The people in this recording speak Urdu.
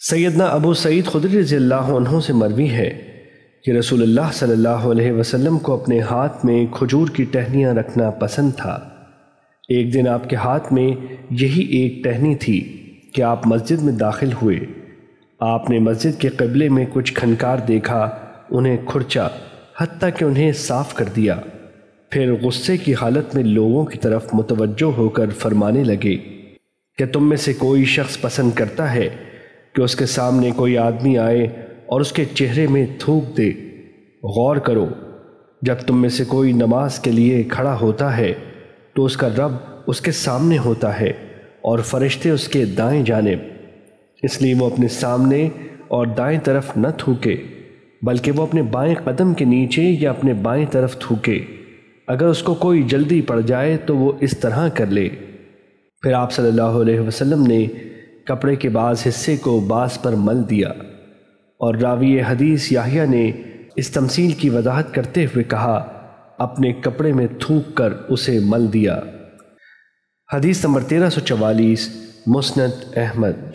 سیدنا ابو سعید خدری رضی اللہ عنہ سے مروی ہے کہ رسول اللہ صلی اللہ علیہ وسلم کو اپنے ہاتھ میں کھجور کی ٹہنیاں رکھنا پسند تھا۔ ایک دن آپ کے ہاتھ میں یہی ایک ٹہنی تھی کہ آپ مسجد میں داخل ہوئے۔ آپ نے مسجد کے قبلے میں کچھ کھنکار دیکھا، انہیں کھرچا حتیٰ کہ انہیں صاف کر دیا۔ پھر غصے کی حالت میں لوگوں کی طرف متوجہ ہو کر فرمانے لگے کہ تم میں سے کوئی شخص پسند کرتا ہے کہ اس کے سامنے کوئی آدمی آئے اور اس کے چہرے میں تھوک دے۔ غور کرو، جب تم میں سے کوئی نماز کے لیے کھڑا ہوتا ہے، تو اس کا رب اس کے سامنے ہوتا ہے اور فرشتے اس کے دائیں جانب۔ اس لیے وہ اپنے سامنے اور دائیں طرف نہ تھوکے، بلکہ وہ اپنے بائیں قدم کے نیچے یا اپنے بائیں طرف تھوکے۔ اگر اس کو کوئی جلدی پڑ جائے تو وہ اس طرح کر لے۔ پھر آپ صلی اللہ علیہ وسلم نے کپڑے کے بعض حصے کو بعض پر مل دیا اور راوی حدیث یاہیا نے اس تمثیل کی وضاحت کرتے ہوئے کہا، اپنے کپڑے میں تھوک کر اسے مل دیا۔ حدیث نمبر تیرہ سو چوالیس مسنت احمد۔